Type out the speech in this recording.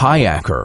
kayaker.